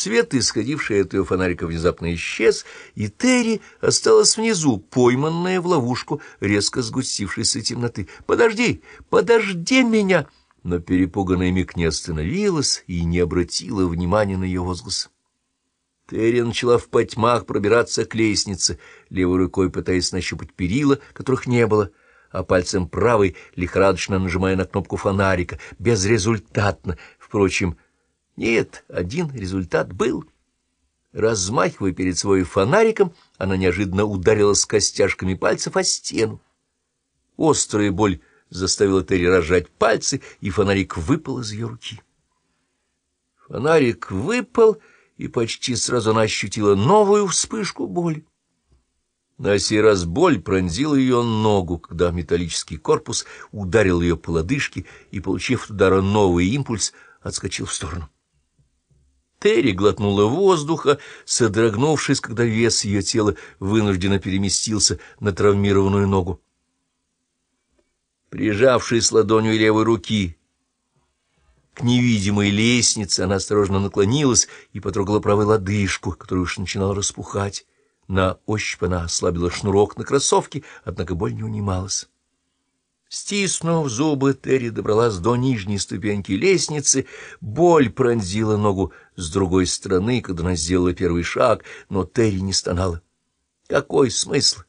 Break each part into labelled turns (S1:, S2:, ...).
S1: Свет, исходивший от ее фонарика, внезапно исчез, и Терри осталась внизу, пойманная в ловушку резко сгустившейся темноты. «Подожди! Подожди меня!» Но перепуганная Мик не остановилась и не обратила внимания на ее возглас. Терри начала в потьмах пробираться к лестнице, левой рукой пытаясь нащупать перила, которых не было, а пальцем правой лихорадочно нажимая на кнопку фонарика, безрезультатно. Впрочем, нет, один результат был. Размахивая перед своим фонариком, она неожиданно ударилась костяшками пальцев о стену. Острая боль заставила Терри разжать пальцы, и фонарик выпал из ее руки. Фонарик выпал, и почти сразу она ощутила новую вспышку боли. На сей раз боль пронзила ее ногу, когда металлический корпус ударил ее по лодыжке и, получив от удара новый импульс, отскочил в сторону. Терри глотнула воздуха, содрогнувшись, когда вес ее тела вынужденно переместился на травмированную ногу. Прижавшись ладонью левой руки к невидимой лестнице, она осторожно наклонилась и потрогала правой лодыжку, которая уж начинала распухать. На ощупь она ослабила шнурок на кроссовке, однако боль не унималась. Стиснув зубы, Терри добралась до нижней ступеньки лестницы. Боль пронзила ногу с другой стороны, когда она сделала первый шаг, но Терри не стонала. Какой смысл?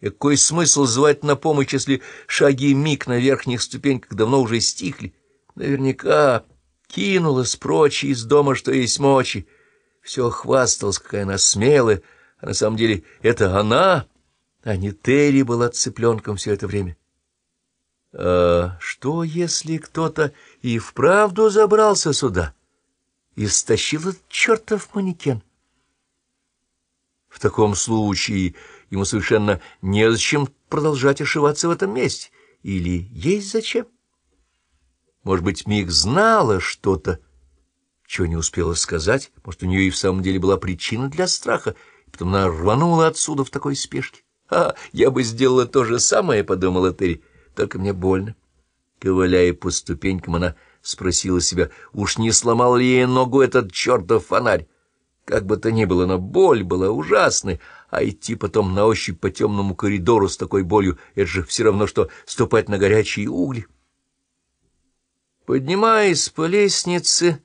S1: какой смысл звать на помощь, если шаги миг на верхних ступеньках давно уже стихли? Наверняка кинулась прочь из дома, что есть мочи. Все хвасталась, какая она смелая, а на самом деле это она, а не Терри была цыпленком все это время. А что, если кто-то и вправду забрался сюда и стащил этот чертов манекен? В таком случае ему совершенно незачем продолжать ошиваться в этом месте. Или есть зачем? Может быть, Миг знала что-то, чего не успела сказать, может, у нее и в самом деле была причина для страха, и потом она рванула отсюда в такой спешке. «А, я бы сделала то же самое», — подумала Терри, только мне больно. Ковыляя по ступенькам, она спросила себя, уж не сломал ли ей ногу этот чертов фонарь. Как бы то ни было, но боль была ужасной, а идти потом на ощупь по темному коридору с такой болью — это же все равно, что ступать на горячие угли. Поднимаясь по лестнице,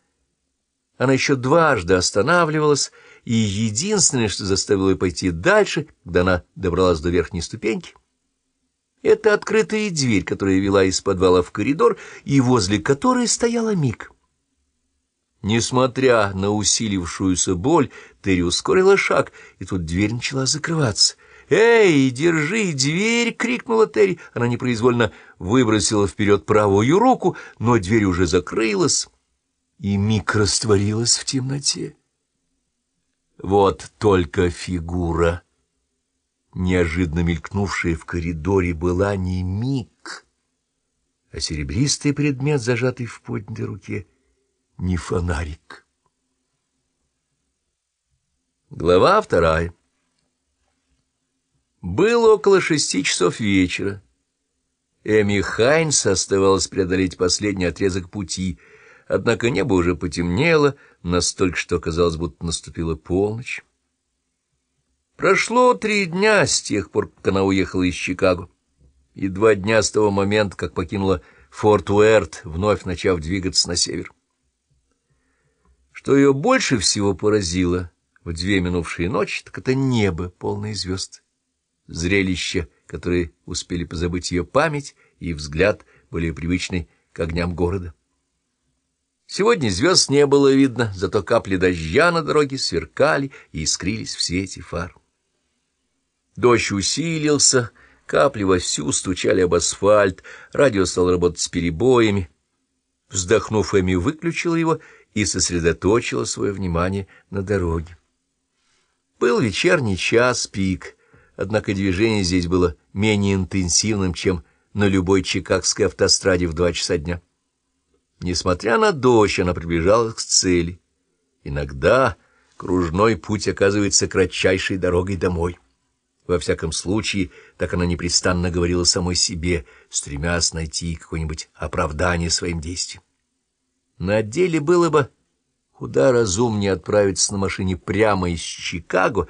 S1: она еще дважды останавливалась, и единственное, что заставило ее пойти дальше, когда она добралась до верхней ступеньки, это открытая дверь, которая вела из подвала в коридор, и возле которой стояла Мик. Несмотря на усилившуюся боль, Терри ускорила шаг, и тут дверь начала закрываться. «Эй, держи дверь!» — крикнула Терри. Она непроизвольно выбросила вперед правую руку, но дверь уже закрылась, и Мик растворилась в темноте. Вот только фигура неожиданно мелькнувшая в коридоре, была не миг, а серебристый предмет, зажатый в поднятой руке, не фонарик. Глава вторая Было около шести часов вечера. Эми Хайнс оставалось преодолеть последний отрезок пути, однако небо уже потемнело, настолько, что казалось, будто наступила полночь. Прошло три дня с тех пор, как она уехала из Чикаго, и два дня с того момента, как покинула Форт Уэрт, вновь начав двигаться на север. Что ее больше всего поразило в две минувшие ночи, так это небо, полное звезд. Зрелища, которые успели позабыть ее память и взгляд, были привычны к огням города. Сегодня звезд не было видно, зато капли дождя на дороге сверкали и искрились в свете фар. Дождь усилился, капли вовсю стучали об асфальт, радио стало работать с перебоями. Вздохнув, Эми выключила его и сосредоточила свое внимание на дороге. Был вечерний час пик, однако движение здесь было менее интенсивным, чем на любой чикагской автостраде в два часа дня. Несмотря на дождь, она приближалась к цели. Иногда кружной путь оказывается кратчайшей дорогой домой. Во всяком случае, так она непрестанно говорила самой себе, стремясь найти какое-нибудь оправдание своим действиям. На деле было бы Куда разумнее отправиться на машине прямо из Чикаго,